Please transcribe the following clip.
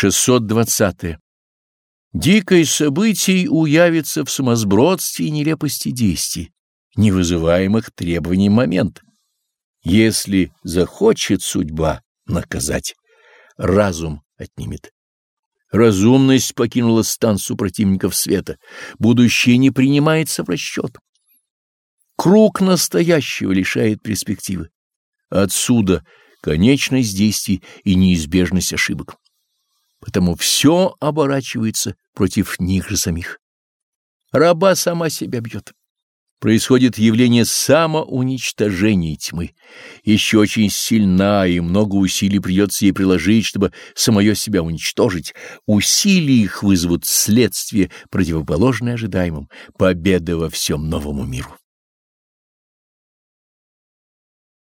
620. -е. Дикое событий уявится в самосбродстве и нелепости действий, не вызываемых требований момента. Если захочет судьба наказать, разум отнимет. Разумность покинула станцию противников света, будущее не принимается в расчет. Круг настоящего лишает перспективы. Отсюда конечность действий и неизбежность ошибок. Потому все оборачивается против них же самих. Раба сама себя бьет. Происходит явление самоуничтожения тьмы. Еще очень сильна, и много усилий придется ей приложить, чтобы самое себя уничтожить. Усилия их вызовут следствие, противоположное ожидаемым, победа во всем новому миру.